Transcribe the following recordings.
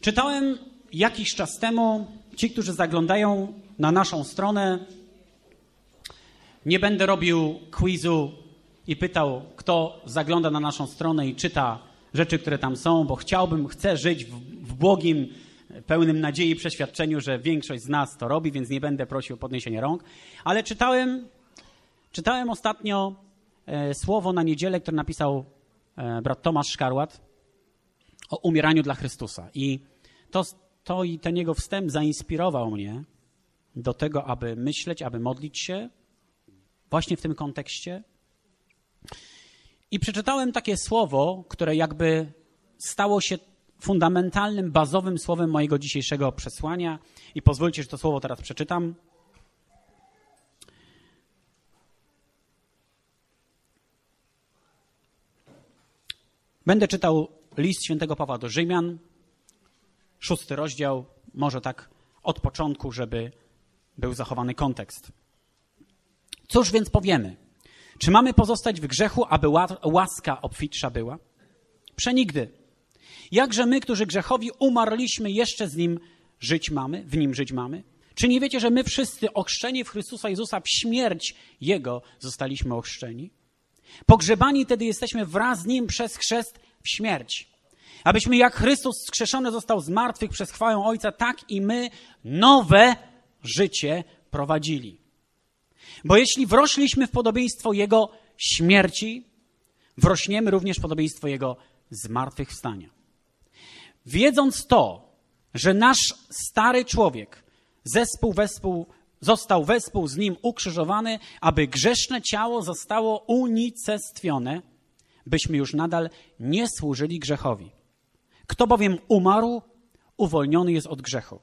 Czytałem jakiś czas temu, ci, którzy zaglądają na naszą stronę, nie będę robił quizu i pytał, kto zagląda na naszą stronę i czyta rzeczy, które tam są, bo chciałbym, chcę żyć w, w błogim, pełnym nadziei przeświadczeniu, że większość z nas to robi, więc nie będę prosił o podniesienie rąk. Ale czytałem, czytałem ostatnio e, słowo na niedzielę, które napisał e, brat Tomasz Szkarłat o umieraniu dla Chrystusa. I to, to i ten jego wstęp zainspirował mnie do tego, aby myśleć, aby modlić się właśnie w tym kontekście. I przeczytałem takie słowo, które jakby stało się fundamentalnym, bazowym słowem mojego dzisiejszego przesłania. I pozwólcie, że to słowo teraz przeczytam. Będę czytał list świętego Pawła do Rzymian, szósty rozdział, może tak od początku, żeby był zachowany kontekst. Cóż więc powiemy? Czy mamy pozostać w grzechu, aby łaska obfitsza była? Przenigdy. Jakże my, którzy grzechowi umarliśmy, jeszcze z nim żyć mamy, w nim żyć mamy? Czy nie wiecie, że my wszyscy ochrzczeni w Chrystusa Jezusa w śmierć Jego zostaliśmy ochrzczeni? Pogrzebani tedy jesteśmy wraz z Nim przez chrzest śmierć. Abyśmy jak Chrystus skrzeszony został z martwych przez chwałę Ojca, tak i my nowe życie prowadzili. Bo jeśli wrośliśmy w podobieństwo Jego śmierci, wrośniemy również w podobieństwo Jego zmartwychwstania. Wiedząc to, że nasz stary człowiek zespół wespół, został wespół z nim ukrzyżowany, aby grzeszne ciało zostało unicestwione, byśmy już nadal nie służyli grzechowi. Kto bowiem umarł, uwolniony jest od grzechu.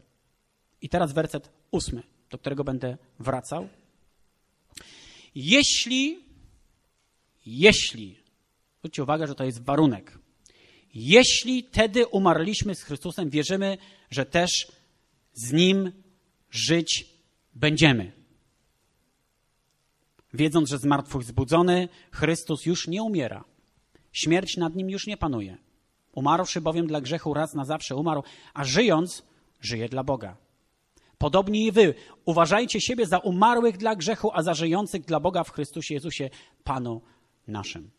I teraz werset ósmy, do którego będę wracał. Jeśli, jeśli, zwróćcie uwagę, że to jest warunek. Jeśli tedy umarliśmy z Chrystusem, wierzymy, że też z Nim żyć będziemy. Wiedząc, że zmartwychwzbudzony Chrystus już nie umiera. Śmierć nad Nim już nie panuje. Umarłszy bowiem dla grzechu raz na zawsze umarł, a żyjąc żyje dla Boga. Podobnie i wy. Uważajcie siebie za umarłych dla grzechu, a za żyjących dla Boga w Chrystusie Jezusie, Panu naszym.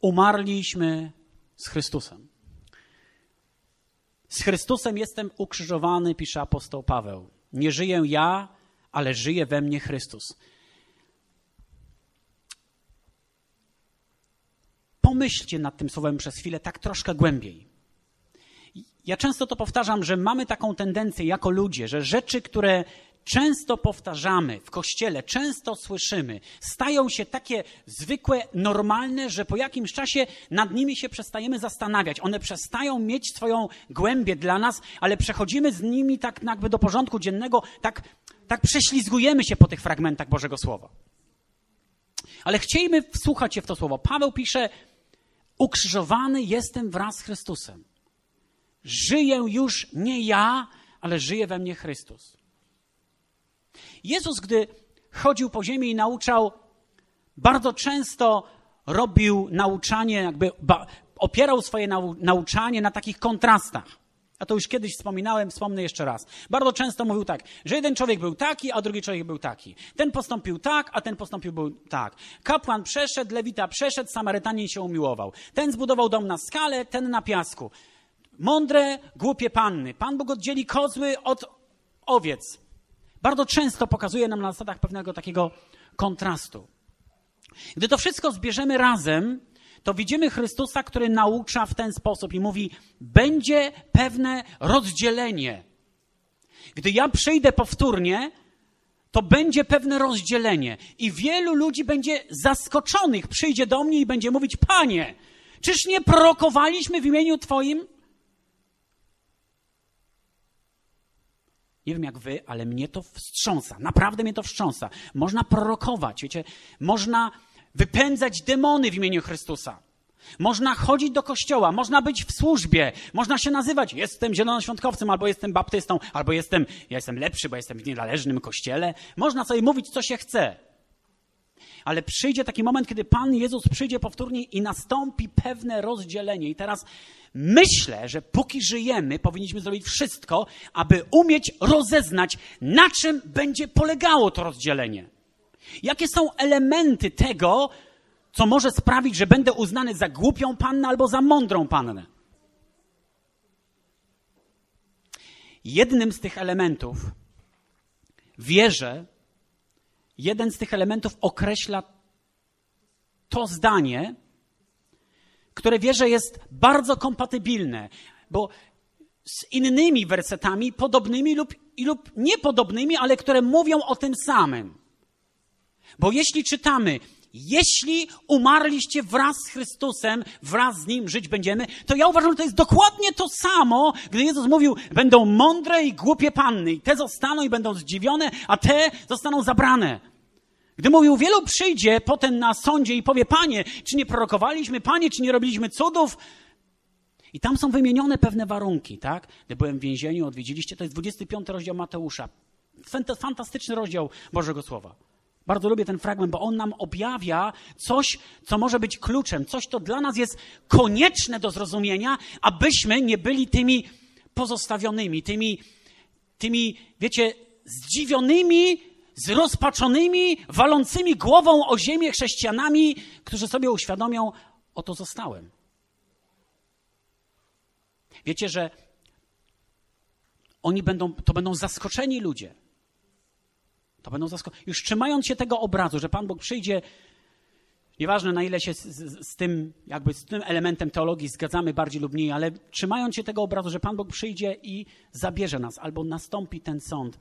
Umarliśmy z Chrystusem. Z Chrystusem jestem ukrzyżowany, pisze apostoł Paweł. Nie żyję ja, ale żyje we mnie Chrystus. pomyślcie nad tym słowem przez chwilę tak troszkę głębiej. Ja często to powtarzam, że mamy taką tendencję jako ludzie, że rzeczy, które często powtarzamy w kościele, często słyszymy, stają się takie zwykłe, normalne, że po jakimś czasie nad nimi się przestajemy zastanawiać. One przestają mieć swoją głębię dla nas, ale przechodzimy z nimi tak jakby do porządku dziennego, tak, tak prześlizgujemy się po tych fragmentach Bożego Słowa. Ale chcielibyśmy wsłuchać się w to słowo. Paweł pisze, Ukrzyżowany jestem wraz z Chrystusem. Żyję już nie ja, ale żyje we mnie Chrystus. Jezus, gdy chodził po ziemi i nauczał, bardzo często robił nauczanie, jakby opierał swoje nauczanie na takich kontrastach. A to już kiedyś wspominałem, wspomnę jeszcze raz. Bardzo często mówił tak, że jeden człowiek był taki, a drugi człowiek był taki. Ten postąpił tak, a ten postąpił był tak. Kapłan przeszedł, lewita przeszedł, Samarytanin się umiłował. Ten zbudował dom na skale, ten na piasku. Mądre, głupie panny. Pan Bóg oddzieli kozły od owiec. Bardzo często pokazuje nam na zasadach pewnego takiego kontrastu. Gdy to wszystko zbierzemy razem, to widzimy Chrystusa, który naucza w ten sposób i mówi: będzie pewne rozdzielenie. Gdy ja przyjdę powtórnie, to będzie pewne rozdzielenie. I wielu ludzi będzie zaskoczonych, przyjdzie do mnie i będzie mówić: Panie, czyż nie prorokowaliśmy w imieniu Twoim? Nie wiem jak wy, ale mnie to wstrząsa. Naprawdę mnie to wstrząsa. Można prorokować, wiecie, można wypędzać demony w imieniu Chrystusa. Można chodzić do kościoła, można być w służbie, można się nazywać jestem zielonoświątkowcem, albo jestem baptystą, albo jestem, ja jestem lepszy, bo jestem w nienależnym kościele. Można sobie mówić, co się chce. Ale przyjdzie taki moment, kiedy Pan Jezus przyjdzie powtórnie i nastąpi pewne rozdzielenie. I teraz myślę, że póki żyjemy, powinniśmy zrobić wszystko, aby umieć rozeznać, na czym będzie polegało to rozdzielenie. Jakie są elementy tego, co może sprawić, że będę uznany za głupią pannę albo za mądrą pannę. Jednym z tych elementów wierzę, jeden z tych elementów określa to zdanie, które wierzę jest bardzo kompatybilne, bo z innymi wersetami, podobnymi lub, lub niepodobnymi, ale które mówią o tym samym. Bo jeśli czytamy, jeśli umarliście wraz z Chrystusem, wraz z Nim żyć będziemy, to ja uważam, że to jest dokładnie to samo, gdy Jezus mówił, będą mądre i głupie panny, i te zostaną i będą zdziwione, a te zostaną zabrane. Gdy mówił, wielu przyjdzie potem na sądzie i powie, panie, czy nie prorokowaliśmy, panie, czy nie robiliśmy cudów? I tam są wymienione pewne warunki, tak? Gdy byłem w więzieniu, odwiedziliście, to jest 25 rozdział Mateusza. Fantastyczny rozdział Bożego Słowa. Bardzo lubię ten fragment, bo on nam objawia coś, co może być kluczem, coś, co dla nas jest konieczne do zrozumienia, abyśmy nie byli tymi pozostawionymi, tymi, tymi wiecie, zdziwionymi, zrozpaczonymi, walącymi głową o ziemię chrześcijanami, którzy sobie uświadomią, oto zostałem. Wiecie, że oni będą, to będą zaskoczeni ludzie. To będą zaskoczeni. Już trzymając się tego obrazu, że Pan Bóg przyjdzie, nieważne na ile się z, z, z, tym, jakby z tym elementem teologii zgadzamy bardziej lub mniej, ale trzymając się tego obrazu, że Pan Bóg przyjdzie i zabierze nas, albo nastąpi ten sąd,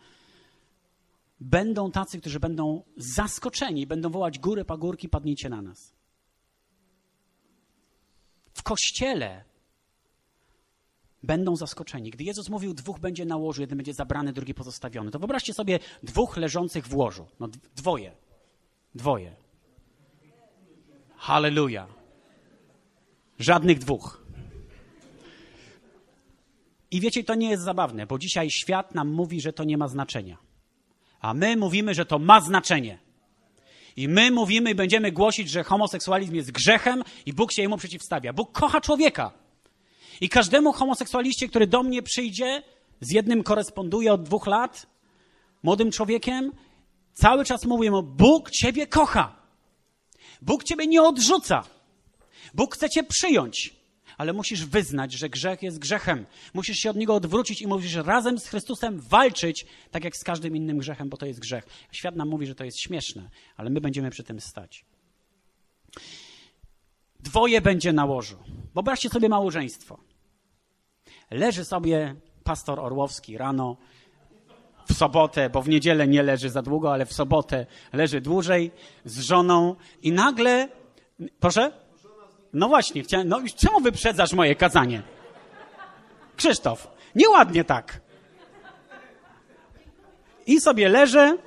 będą tacy, którzy będą zaskoczeni, będą wołać góry, pagórki, padnijcie na nas. W kościele będą zaskoczeni. Gdy Jezus mówił, dwóch będzie na łożu, jeden będzie zabrany, drugi pozostawiony, to wyobraźcie sobie dwóch leżących w łożu. No dwoje. Dwoje. Halleluja. Żadnych dwóch. I wiecie, to nie jest zabawne, bo dzisiaj świat nam mówi, że to nie ma znaczenia. A my mówimy, że to ma znaczenie. I my mówimy i będziemy głosić, że homoseksualizm jest grzechem i Bóg się jemu przeciwstawia. Bóg kocha człowieka. I każdemu homoseksualiście, który do mnie przyjdzie, z jednym koresponduje od dwóch lat, młodym człowiekiem, cały czas mówię mu, Bóg ciebie kocha. Bóg ciebie nie odrzuca. Bóg chce cię przyjąć. Ale musisz wyznać, że grzech jest grzechem. Musisz się od niego odwrócić i musisz razem z Chrystusem walczyć, tak jak z każdym innym grzechem, bo to jest grzech. Świat nam mówi, że to jest śmieszne, ale my będziemy przy tym stać. Dwoje będzie na łożu. Wyobraźcie sobie małżeństwo. Leży sobie pastor Orłowski rano, w sobotę, bo w niedzielę nie leży za długo, ale w sobotę leży dłużej z żoną i nagle. Proszę? No właśnie, chciałem. No czemu wyprzedzasz moje kazanie? Krzysztof, nieładnie tak. I sobie leżę,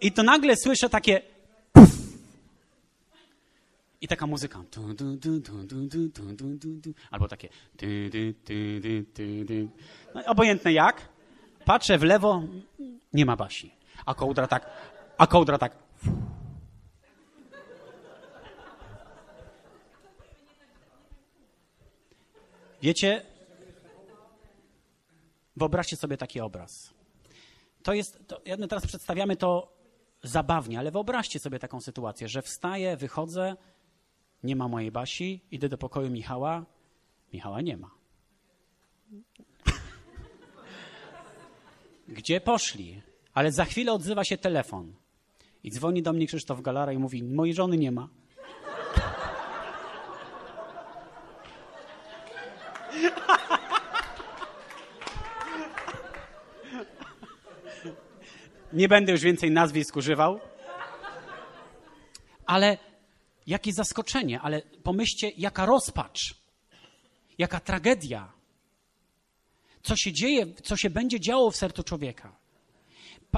i to nagle słyszę takie i taka muzyka. Albo takie. No, obojętne jak. Patrzę w lewo, nie ma basi. A kołdra tak. A kołdra tak. Wiecie, wyobraźcie sobie taki obraz. To jest, to, my teraz przedstawiamy to zabawnie, ale wyobraźcie sobie taką sytuację, że wstaję, wychodzę, nie ma mojej Basi, idę do pokoju Michała. Michała nie ma. Gdzie poszli? Ale za chwilę odzywa się telefon. I dzwoni do mnie Krzysztof Galara i mówi: Mojej żony nie ma. Nie będę już więcej nazwisk używał. Ale jakie zaskoczenie, ale pomyślcie, jaka rozpacz, jaka tragedia, co się dzieje, co się będzie działo w sercu człowieka.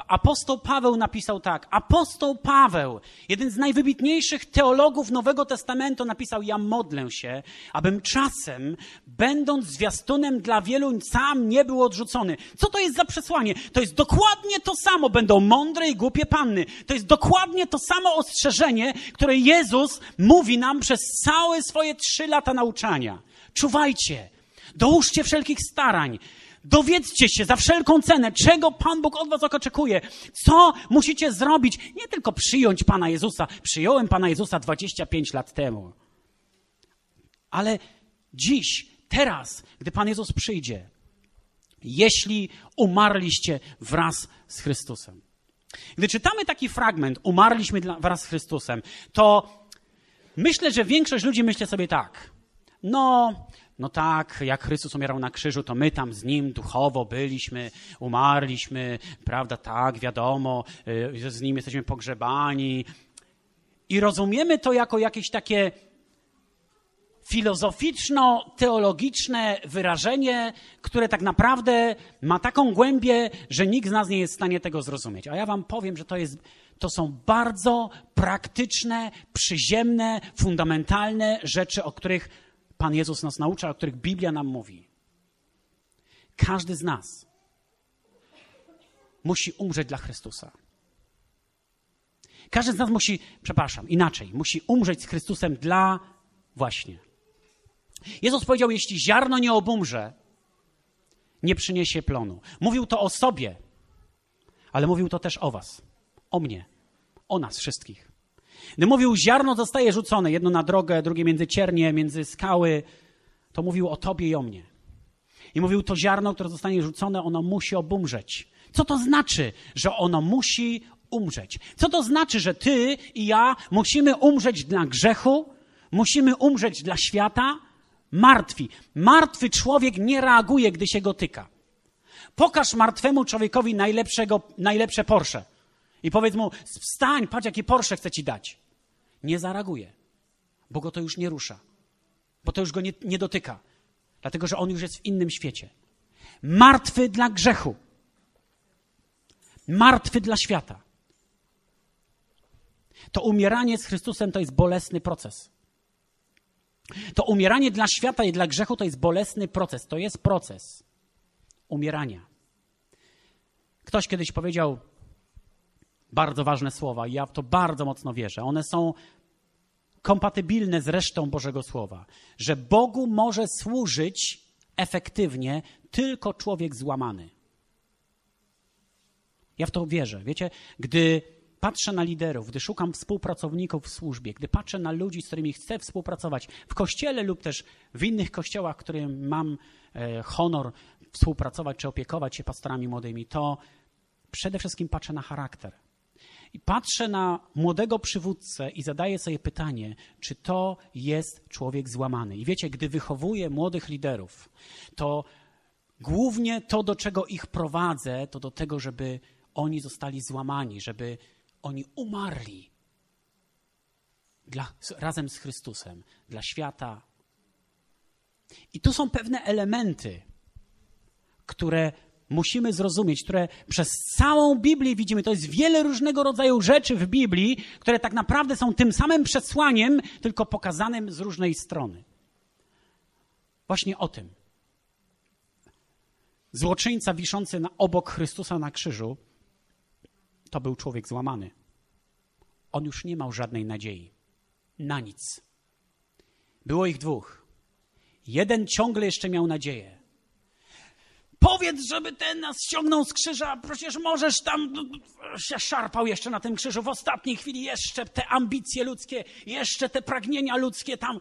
Apostoł Paweł napisał tak. Apostoł Paweł, jeden z najwybitniejszych teologów Nowego Testamentu, napisał: Ja modlę się, abym czasem, będąc zwiastunem dla wielu, sam nie był odrzucony. Co to jest za przesłanie? To jest dokładnie to samo. Będą mądre i głupie panny. To jest dokładnie to samo ostrzeżenie, które Jezus mówi nam przez całe swoje trzy lata nauczania. Czuwajcie, dołóżcie wszelkich starań. Dowiedzcie się za wszelką cenę, czego Pan Bóg od Was oczekuje. Co musicie zrobić? Nie tylko przyjąć Pana Jezusa. Przyjąłem Pana Jezusa 25 lat temu. Ale dziś, teraz, gdy Pan Jezus przyjdzie, jeśli umarliście wraz z Chrystusem. Gdy czytamy taki fragment, umarliśmy wraz z Chrystusem, to myślę, że większość ludzi myśli sobie tak. No, no tak, jak Chrystus umierał na krzyżu, to my tam z Nim duchowo byliśmy, umarliśmy, prawda, tak, wiadomo, y, z Nim jesteśmy pogrzebani. I rozumiemy to jako jakieś takie filozoficzno-teologiczne wyrażenie, które tak naprawdę ma taką głębię, że nikt z nas nie jest w stanie tego zrozumieć. A ja wam powiem, że to, jest, to są bardzo praktyczne, przyziemne, fundamentalne rzeczy, o których Pan Jezus nas naucza, o których Biblia nam mówi. Każdy z nas musi umrzeć dla Chrystusa. Każdy z nas musi, przepraszam, inaczej, musi umrzeć z Chrystusem dla właśnie. Jezus powiedział: Jeśli ziarno nie obumrze, nie przyniesie plonu. Mówił to o sobie, ale mówił to też o Was, o mnie, o nas wszystkich. Gdy mówił, ziarno zostaje rzucone, jedno na drogę, drugie między ciernie, między skały, to mówił o tobie i o mnie. I mówił, to ziarno, które zostanie rzucone, ono musi obumrzeć. Co to znaczy, że ono musi umrzeć? Co to znaczy, że ty i ja musimy umrzeć dla grzechu, musimy umrzeć dla świata? Martwi. Martwy człowiek nie reaguje, gdy się go tyka. Pokaż martwemu człowiekowi najlepszego, najlepsze Porsche. I powiedz mu, wstań, patrz, jakie Porsche chcę ci dać. Nie zareaguje, bo go to już nie rusza, bo to już go nie, nie dotyka, dlatego że on już jest w innym świecie. Martwy dla grzechu, martwy dla świata. To umieranie z Chrystusem to jest bolesny proces. To umieranie dla świata i dla grzechu to jest bolesny proces. To jest proces umierania. Ktoś kiedyś powiedział, bardzo ważne słowa i ja w to bardzo mocno wierzę. One są kompatybilne z resztą Bożego Słowa, że Bogu może służyć efektywnie tylko człowiek złamany. Ja w to wierzę. Wiecie, gdy patrzę na liderów, gdy szukam współpracowników w służbie, gdy patrzę na ludzi, z którymi chcę współpracować w kościele lub też w innych kościołach, którym mam e, honor współpracować czy opiekować się pastorami młodymi, to przede wszystkim patrzę na charakter. I patrzę na młodego przywódcę i zadaję sobie pytanie, czy to jest człowiek złamany. I wiecie, gdy wychowuję młodych liderów, to głównie to, do czego ich prowadzę, to do tego, żeby oni zostali złamani, żeby oni umarli dla, razem z Chrystusem, dla świata. I tu są pewne elementy, które musimy zrozumieć, które przez całą Biblię widzimy. To jest wiele różnego rodzaju rzeczy w Biblii, które tak naprawdę są tym samym przesłaniem, tylko pokazanym z różnej strony. Właśnie o tym. Złoczyńca wiszący na, obok Chrystusa na krzyżu to był człowiek złamany. On już nie miał żadnej nadziei. Na nic. Było ich dwóch. Jeden ciągle jeszcze miał nadzieję. Powiedz, żeby ten nas ściągnął z krzyża, przecież możesz tam się szarpał jeszcze na tym krzyżu. W ostatniej chwili jeszcze te ambicje ludzkie, jeszcze te pragnienia ludzkie tam.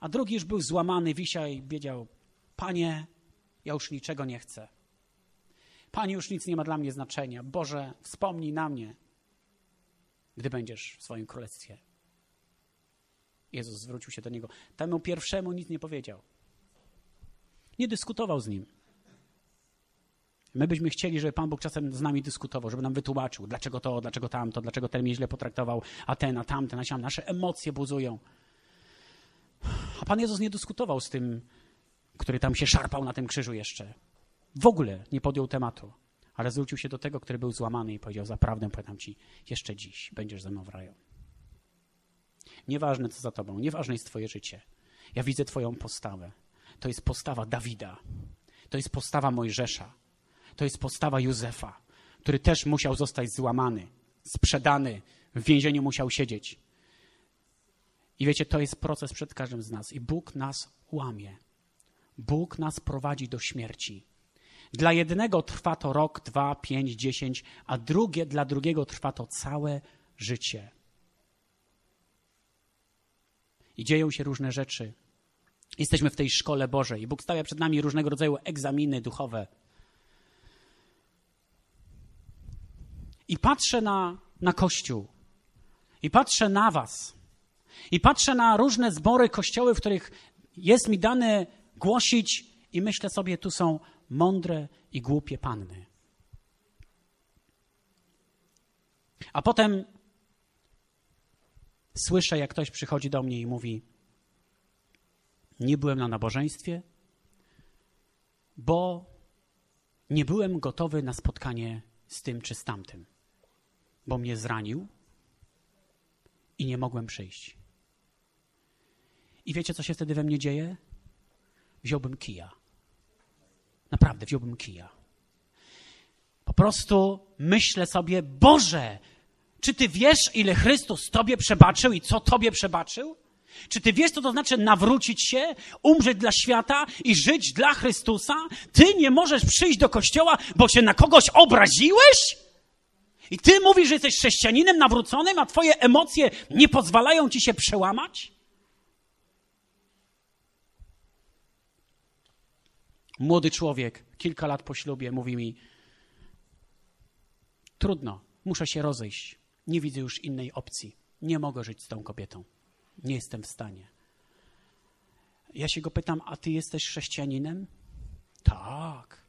A drugi już był złamany, wisiał i wiedział, panie, ja już niczego nie chcę. Panie, już nic nie ma dla mnie znaczenia. Boże, wspomnij na mnie, gdy będziesz w swoim królestwie. Jezus zwrócił się do niego. Temu pierwszemu nic nie powiedział. Nie dyskutował z nim. My byśmy chcieli, żeby Pan Bóg czasem z nami dyskutował, żeby nam wytłumaczył, dlaczego to, dlaczego tamto, dlaczego ten mnie źle potraktował, a ten, a tamten, a siam. Nasze emocje buzują. A Pan Jezus nie dyskutował z tym, który tam się szarpał na tym krzyżu jeszcze. W ogóle nie podjął tematu. ale zwrócił się do tego, który był złamany i powiedział: Zaprawdę powiadam ci, jeszcze dziś będziesz ze mną w raju. Nieważne, co za tobą, nieważne jest twoje życie. Ja widzę twoją postawę. To jest postawa Dawida. To jest postawa Mojżesza. To jest postawa Józefa, który też musiał zostać złamany, sprzedany, w więzieniu musiał siedzieć. I wiecie, to jest proces przed każdym z nas. I Bóg nas łamie. Bóg nas prowadzi do śmierci. Dla jednego trwa to rok, dwa, pięć, dziesięć, a drugie, dla drugiego trwa to całe życie. I dzieją się różne rzeczy. Jesteśmy w tej szkole Bożej. Bóg stawia przed nami różnego rodzaju egzaminy duchowe. I patrzę na, na Kościół. I patrzę na Was. I patrzę na różne zbory, kościoły, w których jest mi dane głosić, i myślę sobie, tu są mądre i głupie panny. A potem słyszę, jak ktoś przychodzi do mnie i mówi: Nie byłem na nabożeństwie, bo nie byłem gotowy na spotkanie z tym czy z tamtym, bo mnie zranił i nie mogłem przyjść. I wiecie, co się wtedy we mnie dzieje? Wziąłbym kija. Naprawdę, wziąłbym kija. Po prostu myślę sobie, Boże, czy Ty wiesz, ile Chrystus Tobie przebaczył i co Tobie przebaczył? Czy Ty wiesz, co to znaczy nawrócić się, umrzeć dla świata i żyć dla Chrystusa? Ty nie możesz przyjść do kościoła, bo się na kogoś obraziłeś? I Ty mówisz, że jesteś chrześcijaninem nawróconym, a Twoje emocje nie pozwalają Ci się przełamać? Młody człowiek, kilka lat po ślubie, mówi mi: Trudno, muszę się rozejść. Nie widzę już innej opcji. Nie mogę żyć z tą kobietą. Nie jestem w stanie. Ja się go pytam: A ty jesteś chrześcijaninem? Tak.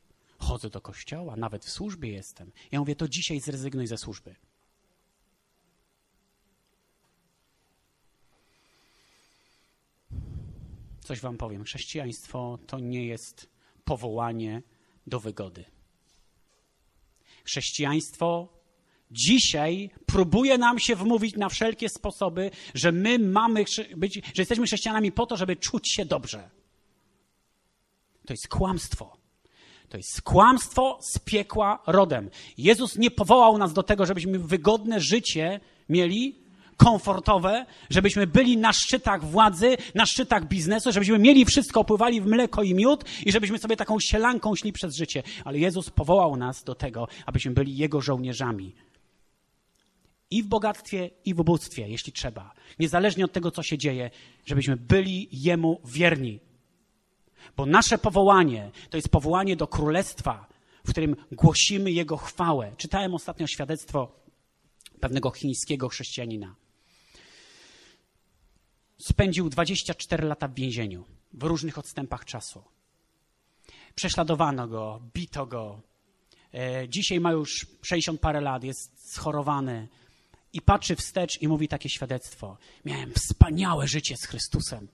Chodzę do kościoła, nawet w służbie jestem. Ja mówię: To dzisiaj zrezygnuj ze służby. Coś wam powiem. Chrześcijaństwo to nie jest powołanie do wygody. Chrześcijaństwo dzisiaj próbuje nam się wmówić na wszelkie sposoby, że my mamy być, że jesteśmy chrześcijanami po to, żeby czuć się dobrze. To jest kłamstwo. To jest kłamstwo z piekła rodem. Jezus nie powołał nas do tego, żebyśmy wygodne życie mieli, komfortowe, żebyśmy byli na szczytach władzy, na szczytach biznesu, żebyśmy mieli wszystko, opływali w mleko i miód i żebyśmy sobie taką sielanką szli przez życie. Ale Jezus powołał nas do tego, abyśmy byli Jego żołnierzami. I w bogactwie, i w ubóstwie, jeśli trzeba. Niezależnie od tego, co się dzieje, żebyśmy byli Jemu wierni. Bo nasze powołanie to jest powołanie do królestwa, w którym głosimy Jego chwałę. Czytałem ostatnio świadectwo pewnego chińskiego chrześcijanina spędził 24 lata w więzieniu, w różnych odstępach czasu. Prześladowano go, bito go. E, dzisiaj ma już 60 parę lat, jest schorowany i patrzy wstecz i mówi takie świadectwo. Miałem wspaniałe życie z Chrystusem.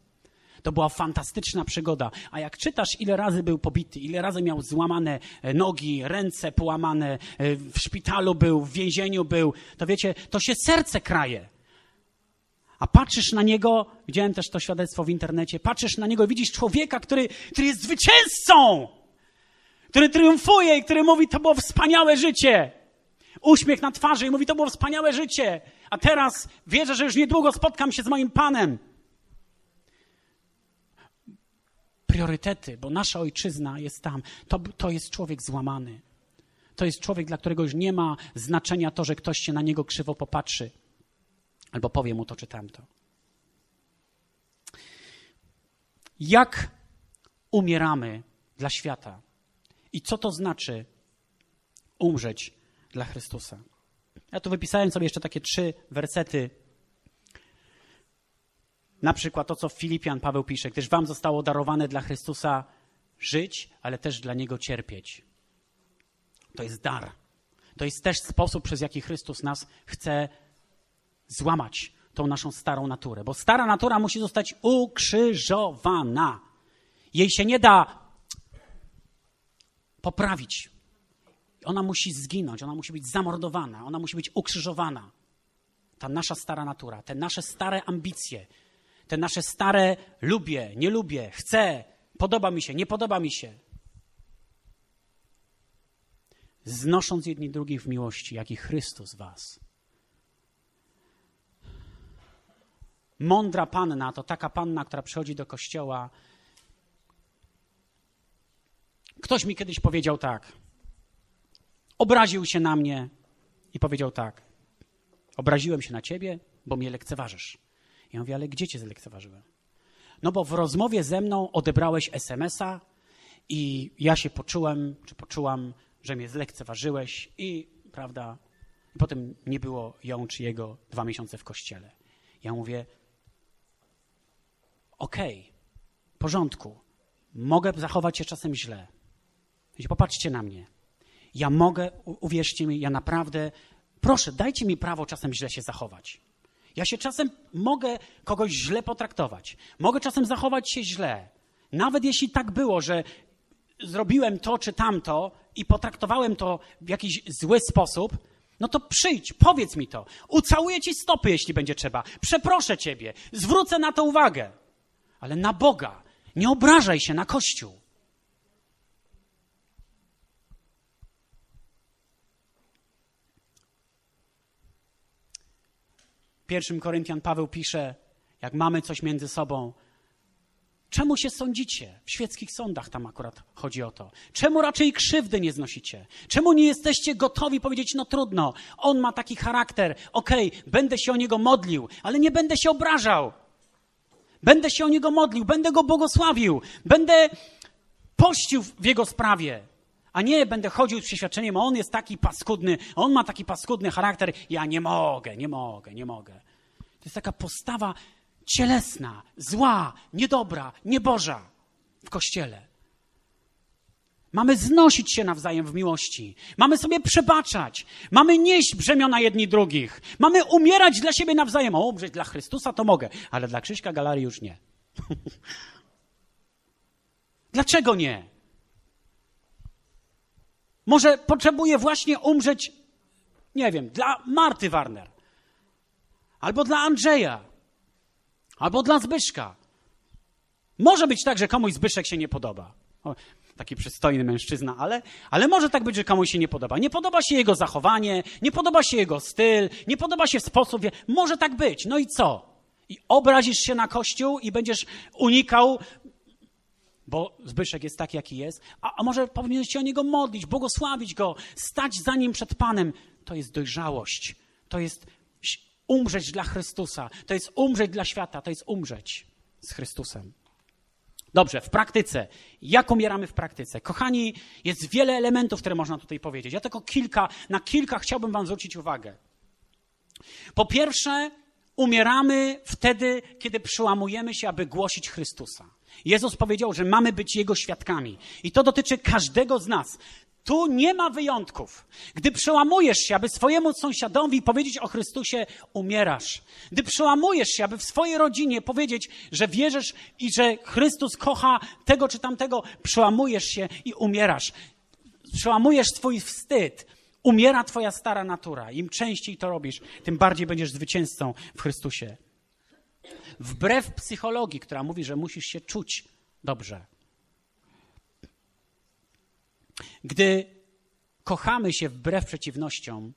To była fantastyczna przygoda. A jak czytasz, ile razy był pobity, ile razy miał złamane e, nogi, ręce połamane, e, w szpitalu był, w więzieniu był, to wiecie, to się serce kraje. A patrzysz na niego, widziałem też to świadectwo w internecie, patrzysz na niego widzisz człowieka, który, który jest zwycięzcą, który triumfuje i który mówi, to było wspaniałe życie. Uśmiech na twarzy i mówi, to było wspaniałe życie. A teraz wierzę, że już niedługo spotkam się z moim Panem. Priorytety, bo nasza ojczyzna jest tam. To, to jest człowiek złamany. To jest człowiek, dla którego już nie ma znaczenia to, że ktoś się na niego krzywo popatrzy. Albo powie mu to czy tamto. Jak umieramy dla świata? I co to znaczy umrzeć dla Chrystusa? Ja tu wypisałem sobie jeszcze takie trzy wersety. Na przykład to, co Filipian Paweł pisze, gdyż wam zostało darowane dla Chrystusa żyć, ale też dla Niego cierpieć. To jest dar. To jest też sposób, przez jaki Chrystus nas chce złamać tą naszą starą naturę, bo stara natura musi zostać ukrzyżowana. Jej się nie da poprawić. Ona musi zginąć, ona musi być zamordowana, ona musi być ukrzyżowana. Ta nasza stara natura, te nasze stare ambicje, te nasze stare lubię, nie lubię, chcę, podoba mi się, nie podoba mi się. Znosząc jedni drugich w miłości, jak i Chrystus was. Mądra panna to taka panna, która przychodzi do kościoła. Ktoś mi kiedyś powiedział tak. Obraził się na mnie i powiedział tak. Obraziłem się na ciebie, bo mnie lekceważysz. Ja mówię, ale gdzie cię zlekceważyłem? No bo w rozmowie ze mną odebrałeś SMS-a i ja się poczułem, czy poczułam, że mnie zlekceważyłeś i, prawda, i potem nie było ją czy jego dwa miesiące w kościele. Ja mówię, okej, okay, w porządku, mogę zachować się czasem źle. Popatrzcie na mnie. Ja mogę, uwierzcie mi, ja naprawdę, proszę, dajcie mi prawo czasem źle się zachować. Ja się czasem mogę kogoś źle potraktować. Mogę czasem zachować się źle. Nawet jeśli tak było, że zrobiłem to czy tamto i potraktowałem to w jakiś zły sposób, no to przyjdź, powiedz mi to. Ucałuję ci stopy, jeśli będzie trzeba. Przeproszę ciebie, zwrócę na to uwagę. Ale na Boga. Nie obrażaj się na Kościół. 1 Koryntian Paweł pisze, jak mamy coś między sobą, czemu się sądzicie? W świeckich sądach tam akurat chodzi o to. Czemu raczej krzywdy nie znosicie? Czemu nie jesteście gotowi powiedzieć, no trudno, on ma taki charakter, okej, okay, będę się o niego modlił, ale nie będę się obrażał. Będę się o niego modlił, będę go błogosławił, będę pościł w jego sprawie. A nie będę chodził z przeświadczeniem, on jest taki paskudny, on ma taki paskudny charakter, ja nie mogę, nie mogę, nie mogę. To jest taka postawa cielesna, zła, niedobra, nieboża w kościele. Mamy znosić się nawzajem w miłości. Mamy sobie przebaczać. Mamy nieść brzemiona jedni drugich. Mamy umierać dla siebie nawzajem. O, umrzeć dla Chrystusa to mogę, ale dla Krzyśka Galerii już nie. Dlaczego nie? Może potrzebuje właśnie umrzeć, nie wiem, dla Marty Warner, albo dla Andrzeja, albo dla Zbyszka. Może być tak, że komuś Zbyszek się nie podoba. O, taki przystojny mężczyzna, ale, ale może tak być, że komuś się nie podoba. Nie podoba się jego zachowanie, nie podoba się jego styl, nie podoba się sposób. Może tak być. No i co? I obrazisz się na Kościół i będziesz unikał bo Zbyszek jest taki, jaki jest, a, a może powinieneś się o niego modlić, błogosławić go, stać za nim przed Panem. To jest dojrzałość, to jest umrzeć dla Chrystusa, to jest umrzeć dla świata, to jest umrzeć z Chrystusem. Dobrze, w praktyce. Jak umieramy w praktyce? Kochani, jest wiele elementów, które można tutaj powiedzieć. Ja tylko kilka, na kilka chciałbym Wam zwrócić uwagę. Po pierwsze, umieramy wtedy, kiedy przełamujemy się, aby głosić Chrystusa. Jezus powiedział, że mamy być Jego świadkami. I to dotyczy każdego z nas. Tu nie ma wyjątków. Gdy przełamujesz się, aby swojemu sąsiadowi powiedzieć o Chrystusie, umierasz. Gdy przełamujesz się, aby w swojej rodzinie powiedzieć, że wierzysz i że Chrystus kocha tego czy tamtego, przełamujesz się i umierasz. Przełamujesz swój wstyd. Umiera Twoja stara natura. Im częściej to robisz, tym bardziej będziesz zwycięzcą w Chrystusie. Wbrew psychologii, która mówi, że musisz się czuć dobrze. Gdy kochamy się wbrew przeciwnościom,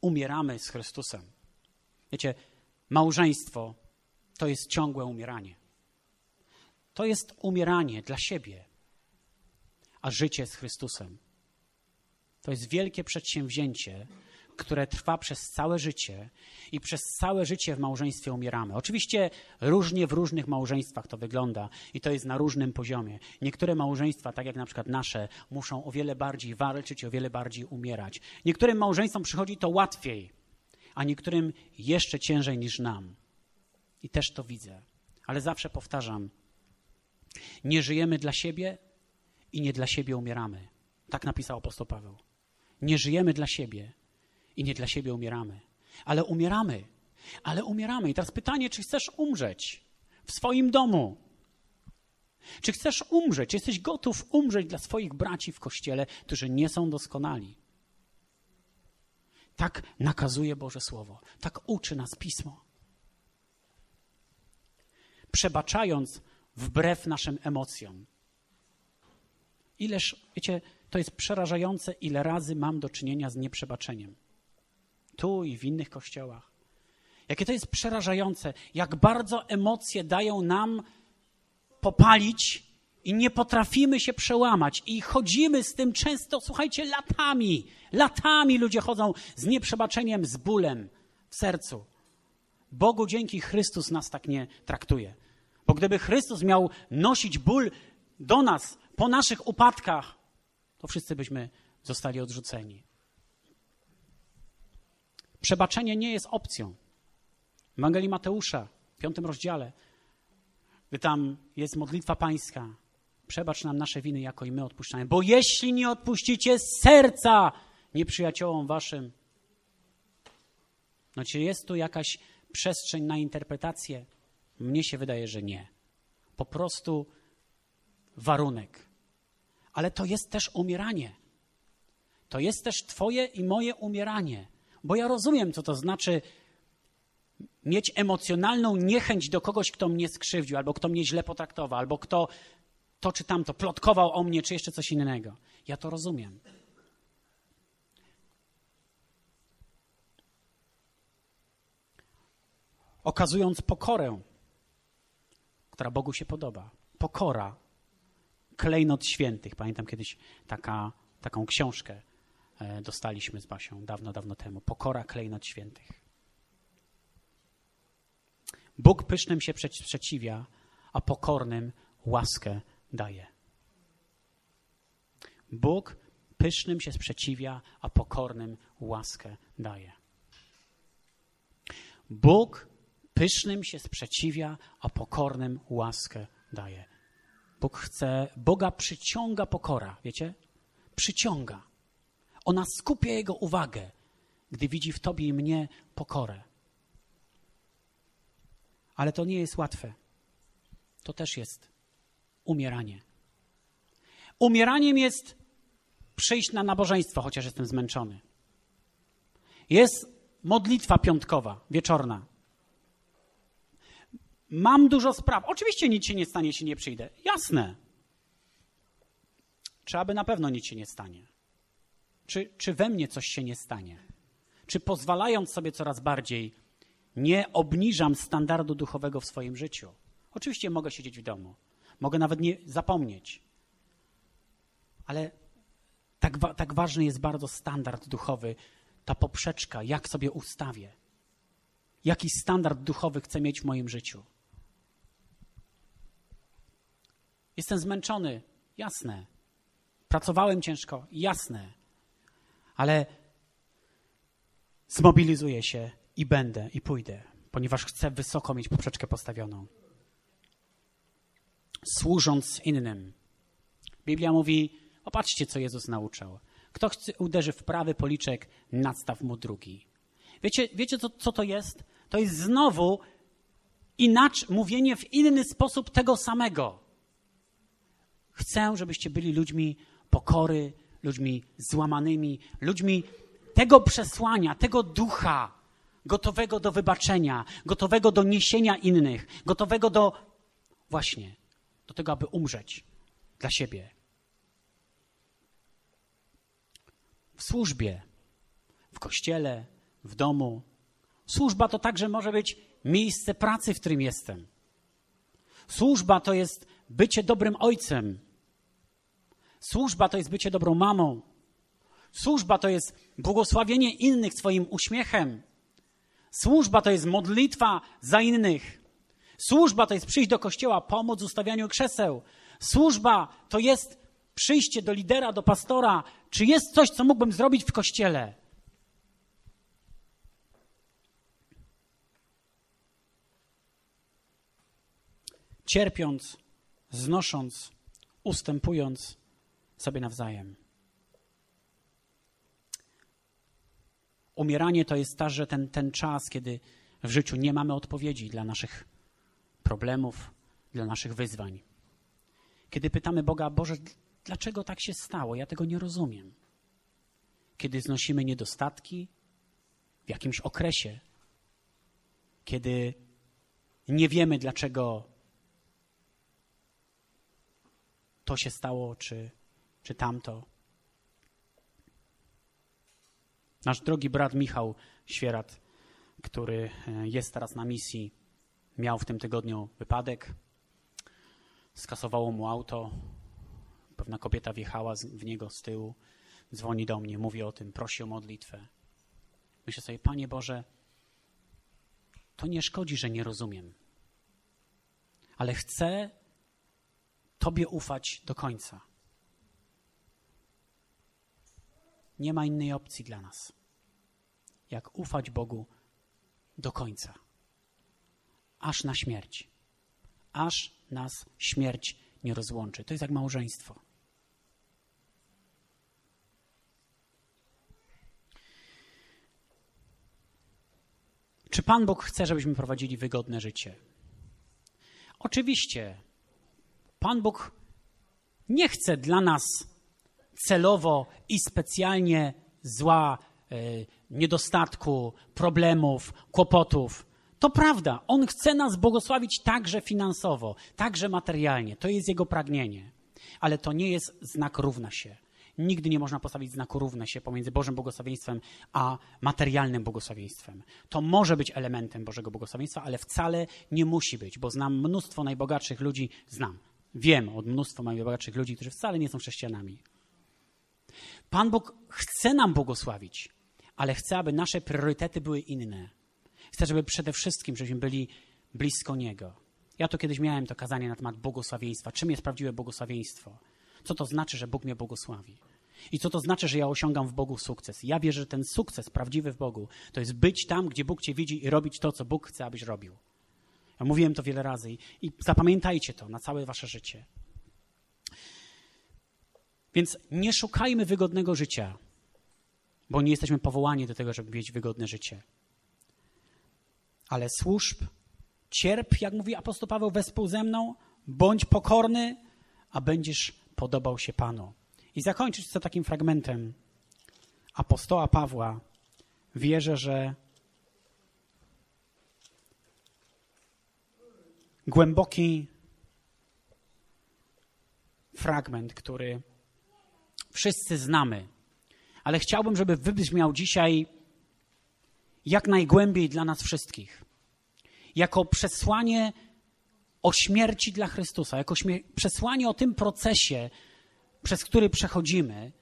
umieramy z Chrystusem. Wiecie, małżeństwo to jest ciągłe umieranie. To jest umieranie dla siebie, a życie z Chrystusem. To jest wielkie przedsięwzięcie, które trwa przez całe życie i przez całe życie w małżeństwie umieramy. Oczywiście różnie w różnych małżeństwach to wygląda i to jest na różnym poziomie. Niektóre małżeństwa, tak jak na przykład nasze, muszą o wiele bardziej walczyć, o wiele bardziej umierać. Niektórym małżeństwom przychodzi to łatwiej, a niektórym jeszcze ciężej niż nam. I też to widzę. Ale zawsze powtarzam, nie żyjemy dla siebie i nie dla siebie umieramy. Tak napisał apostoł Paweł. Nie żyjemy dla siebie i nie dla siebie umieramy. Ale umieramy. Ale umieramy. I teraz pytanie, czy chcesz umrzeć w swoim domu? Czy chcesz umrzeć? Czy jesteś gotów umrzeć dla swoich braci w kościele, którzy nie są doskonali? Tak nakazuje Boże Słowo, tak uczy nas Pismo. Przebaczając wbrew naszym emocjom. Ileż, wiecie, to jest przerażające, ile razy mam do czynienia z nieprzebaczeniem. Tu i w innych kościołach. Jakie to jest przerażające, jak bardzo emocje dają nam popalić i nie potrafimy się przełamać. I chodzimy z tym często, słuchajcie, latami. Latami ludzie chodzą z nieprzebaczeniem, z bólem w sercu. Bogu dzięki Chrystus nas tak nie traktuje. Bo gdyby Chrystus miał nosić ból do nas po naszych upadkach, to wszyscy byśmy zostali odrzuceni. Przebaczenie nie jest opcją. W Ewangelii Mateusza, w piątym rozdziale, gdy tam jest modlitwa pańska, przebacz nam nasze winy, jako i my odpuszczamy. Bo jeśli nie odpuścicie serca nieprzyjaciołom waszym, no czy jest tu jakaś przestrzeń na interpretację? Mnie się wydaje, że nie. Po prostu warunek. Ale to jest też umieranie. To jest też Twoje i moje umieranie. Bo ja rozumiem, co to znaczy mieć emocjonalną niechęć do kogoś, kto mnie skrzywdził, albo kto mnie źle potraktował, albo kto to czy tamto plotkował o mnie, czy jeszcze coś innego. Ja to rozumiem. Okazując pokorę, która Bogu się podoba. Pokora, klejnot świętych. Pamiętam kiedyś taka, taką książkę dostaliśmy z Basią dawno, dawno temu. Pokora, klejnot świętych. Bóg pysznym się sprzeciwia, a pokornym łaskę daje. Bóg pysznym się sprzeciwia, a pokornym łaskę daje. Bóg pysznym się sprzeciwia, a pokornym łaskę daje. Bóg chce, Boga przyciąga pokora, wiecie? Przyciąga. Ona skupia jego uwagę, gdy widzi w tobie i mnie pokorę. Ale to nie jest łatwe. To też jest umieranie. Umieraniem jest przyjść na nabożeństwo, chociaż jestem zmęczony. Jest modlitwa piątkowa, wieczorna. Mam dużo spraw. Oczywiście nic się nie stanie, jeśli nie przyjdę. Jasne. Czy aby na pewno nic się nie stanie? Czy, czy we mnie coś się nie stanie? Czy pozwalając sobie coraz bardziej, nie obniżam standardu duchowego w swoim życiu? Oczywiście mogę siedzieć w domu. Mogę nawet nie zapomnieć. Ale tak, tak ważny jest bardzo standard duchowy, ta poprzeczka, jak sobie ustawię. Jaki standard duchowy chcę mieć w moim życiu. Jestem zmęczony, jasne. Pracowałem ciężko, jasne. Ale zmobilizuję się i będę i pójdę, ponieważ chcę wysoko mieć poprzeczkę postawioną. Służąc innym. Biblia mówi, opatrzcie, co Jezus nauczał. Kto chce, uderzy w prawy policzek, nadstaw mu drugi. Wiecie, wiecie co, co to jest? To jest znowu inaczej, mówienie w inny sposób tego samego. Chcę, żebyście byli ludźmi pokory, ludźmi złamanymi, ludźmi tego przesłania, tego ducha, gotowego do wybaczenia, gotowego do niesienia innych, gotowego do właśnie do tego, aby umrzeć dla siebie. W służbie, w kościele, w domu. Służba to także może być miejsce pracy, w którym jestem. Służba to jest bycie dobrym ojcem, Służba to jest bycie dobrą mamą. Służba to jest błogosławienie innych swoim uśmiechem. Służba to jest modlitwa za innych. Służba to jest przyjść do kościoła, pomóc w ustawianiu krzeseł. Służba to jest przyjście do lidera, do pastora. Czy jest coś, co mógłbym zrobić w kościele? Cierpiąc, znosząc, ustępując, sobie nawzajem. Umieranie to jest także ten, ten czas, kiedy w życiu nie mamy odpowiedzi dla naszych problemów, dla naszych wyzwań. Kiedy pytamy Boga, Boże, dlaczego tak się stało? Ja tego nie rozumiem. Kiedy znosimy niedostatki w jakimś okresie, kiedy nie wiemy, dlaczego to się stało, czy, czy tamto. Nasz drogi brat Michał Świerat, który e, jest teraz na misji, miał w tym tygodniu wypadek. Skasowało mu auto. Pewna kobieta wjechała w niego z tyłu. Dzwoni do mnie, mówi o tym, prosi o modlitwę. Myślę sobie, Panie Boże, to nie szkodzi, że nie rozumiem. Ale chcę Tobie ufać do końca. Nie ma innej opcji dla nas, jak ufać Bogu do końca, aż na śmierć, aż nas śmierć nie rozłączy. To jest jak małżeństwo. Czy Pan Bóg chce, żebyśmy prowadzili wygodne życie? Oczywiście, Pan Bóg nie chce dla nas celowo i specjalnie zła, e, niedostatku, problemów, kłopotów. To prawda, On chce nas błogosławić także finansowo, także materialnie. To jest Jego pragnienie. Ale to nie jest znak równa się. Nigdy nie można postawić znaku równe się pomiędzy Bożym błogosławieństwem a materialnym błogosławieństwem. To może być elementem Bożego błogosławieństwa, ale wcale nie musi być, bo znam mnóstwo najbogatszych ludzi, znam, wiem od mnóstwa najbogatszych ludzi, którzy wcale nie są chrześcijanami. Pan Bóg chce nam błogosławić, ale chce, aby nasze priorytety były inne. Chce, żeby przede wszystkim, żebyśmy byli blisko Niego. Ja to kiedyś miałem to kazanie na temat błogosławieństwa. Czym jest prawdziwe błogosławieństwo? Co to znaczy, że Bóg mnie błogosławi? I co to znaczy, że ja osiągam w Bogu sukces? Ja wierzę, że ten sukces prawdziwy w Bogu to jest być tam, gdzie Bóg Cię widzi i robić to, co Bóg chce, abyś robił. Ja mówiłem to wiele razy i, i zapamiętajcie to na całe Wasze życie. Więc nie szukajmy wygodnego życia, bo nie jesteśmy powołani do tego, żeby mieć wygodne życie. Ale służb, cierp, jak mówi apostoł Paweł, wespół ze mną, bądź pokorny, a będziesz podobał się Panu. I zakończyć to takim fragmentem apostoła Pawła. Wierzę, że głęboki fragment, który wszyscy znamy, ale chciałbym, żeby wybrzmiał dzisiaj jak najgłębiej dla nas wszystkich. Jako przesłanie o śmierci dla Chrystusa, jako przesłanie o tym procesie, przez który przechodzimy,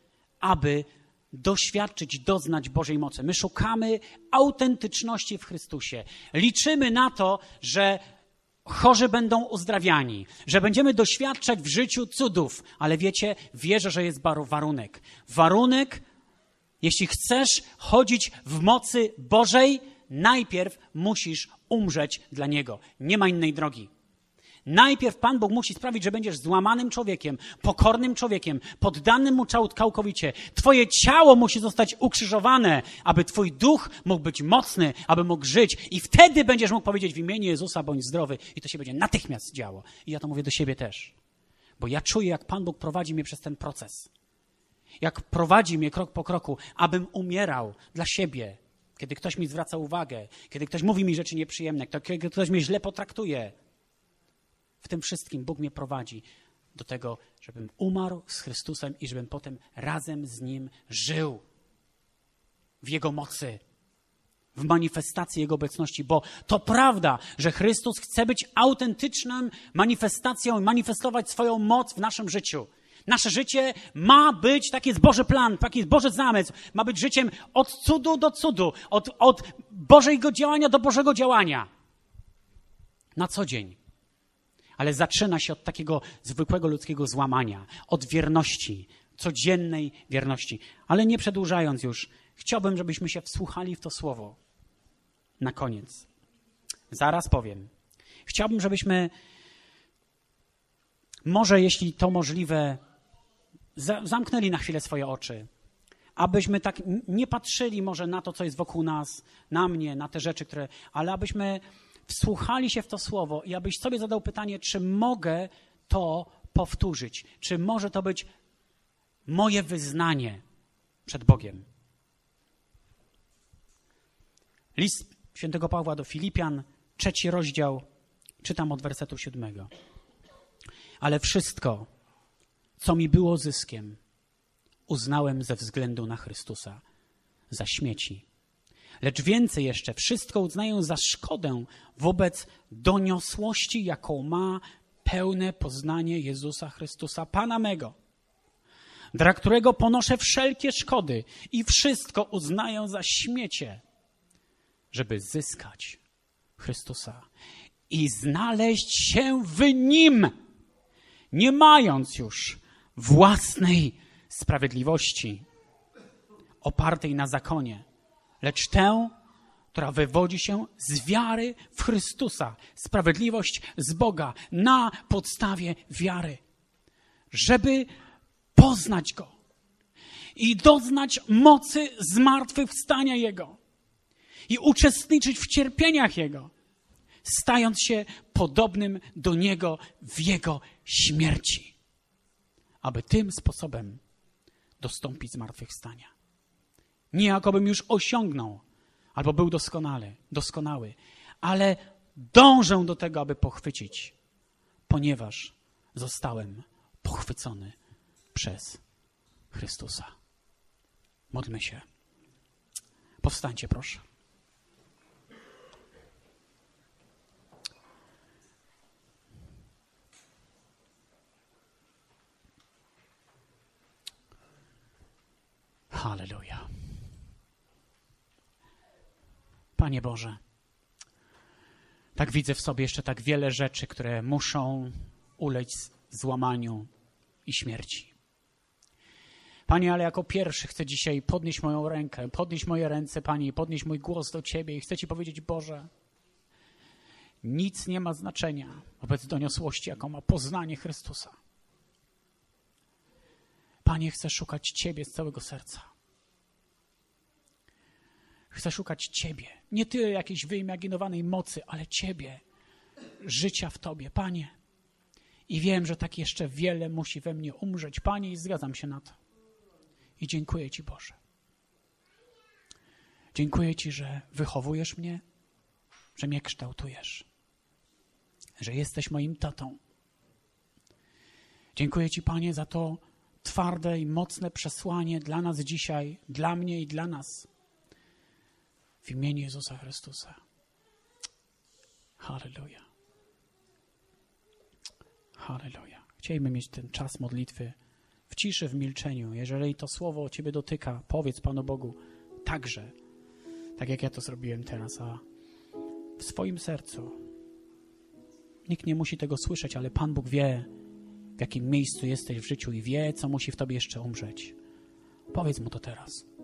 aby doświadczyć, doznać Bożej mocy. My szukamy autentyczności w Chrystusie. Liczymy na to, że chorzy będą uzdrawiani, że będziemy doświadczać w życiu cudów, ale wiecie, wierzę, że jest warunek. Warunek, jeśli chcesz chodzić w mocy Bożej, najpierw musisz umrzeć dla Niego. Nie ma innej drogi. Najpierw Pan Bóg musi sprawić, że będziesz złamanym człowiekiem, pokornym człowiekiem, poddanym mu całkowicie. Twoje ciało musi zostać ukrzyżowane, aby Twój duch mógł być mocny, aby mógł żyć. I wtedy będziesz mógł powiedzieć w imieniu Jezusa, bądź zdrowy. I to się będzie natychmiast działo. I ja to mówię do siebie też. Bo ja czuję, jak Pan Bóg prowadzi mnie przez ten proces. Jak prowadzi mnie krok po kroku, abym umierał dla siebie, kiedy ktoś mi zwraca uwagę, kiedy ktoś mówi mi rzeczy nieprzyjemne, kiedy ktoś mnie źle potraktuje. W tym wszystkim Bóg mnie prowadzi do tego, żebym umarł z Chrystusem i żebym potem razem z Nim żył w Jego mocy, w manifestacji Jego obecności, bo to prawda, że Chrystus chce być autentyczną manifestacją i manifestować swoją moc w naszym życiu. Nasze życie ma być, taki jest Boży plan, taki jest Boży zamysł, ma być życiem od cudu do cudu, od, od Bożego działania do Bożego działania. Na co dzień ale zaczyna się od takiego zwykłego ludzkiego złamania, od wierności, codziennej wierności. Ale nie przedłużając już, chciałbym, żebyśmy się wsłuchali w to słowo. Na koniec. Zaraz powiem. Chciałbym, żebyśmy, może jeśli to możliwe, zamknęli na chwilę swoje oczy. Abyśmy tak nie patrzyli może na to, co jest wokół nas, na mnie, na te rzeczy, które, ale abyśmy wsłuchali się w to słowo i abyś sobie zadał pytanie, czy mogę to powtórzyć? Czy może to być moje wyznanie przed Bogiem? List świętego Pawła do Filipian, trzeci rozdział, czytam od wersetu siódmego. Ale wszystko, co mi było zyskiem, uznałem ze względu na Chrystusa za śmieci. Lecz więcej jeszcze, wszystko uznaję za szkodę wobec doniosłości, jaką ma pełne poznanie Jezusa Chrystusa, Pana mego, dla którego ponoszę wszelkie szkody i wszystko uznaję za śmiecie, żeby zyskać Chrystusa i znaleźć się w Nim, nie mając już własnej sprawiedliwości opartej na zakonie, lecz tę, która wywodzi się z wiary w Chrystusa, sprawiedliwość z Boga na podstawie wiary, żeby poznać Go i doznać mocy zmartwychwstania Jego i uczestniczyć w cierpieniach Jego, stając się podobnym do Niego w Jego śmierci, aby tym sposobem dostąpić zmartwychwstania. Nie jakobym już osiągnął albo był doskonały, doskonały, ale dążę do tego, aby pochwycić, ponieważ zostałem pochwycony przez Chrystusa. Modlmy się. Powstańcie, proszę. Halleluja. Panie Boże, tak widzę w sobie jeszcze tak wiele rzeczy, które muszą ulec złamaniu i śmierci. Panie, ale jako pierwszy chcę dzisiaj podnieść moją rękę, podnieść moje ręce, Panie, podnieść mój głos do Ciebie i chcę Ci powiedzieć, Boże, nic nie ma znaczenia wobec doniosłości, jaką ma poznanie Chrystusa. Panie, chcę szukać Ciebie z całego serca. Chcę szukać Ciebie. Nie tyle jakiejś wyimaginowanej mocy, ale Ciebie. Życia w Tobie, Panie. I wiem, że tak jeszcze wiele musi we mnie umrzeć, Panie, i zgadzam się na to. I dziękuję Ci, Boże. Dziękuję Ci, że wychowujesz mnie, że mnie kształtujesz, że jesteś moim tatą. Dziękuję Ci, Panie, za to twarde i mocne przesłanie dla nas dzisiaj, dla mnie i dla nas. W imieniu Jezusa Chrystusa. Halleluja. Halleluja. Chcielibyśmy mieć ten czas modlitwy w ciszy, w milczeniu. Jeżeli to słowo Ciebie dotyka, powiedz Panu Bogu także, tak jak ja to zrobiłem teraz, a w swoim sercu. Nikt nie musi tego słyszeć, ale Pan Bóg wie, w jakim miejscu jesteś w życiu i wie, co musi w Tobie jeszcze umrzeć. Powiedz Mu to teraz.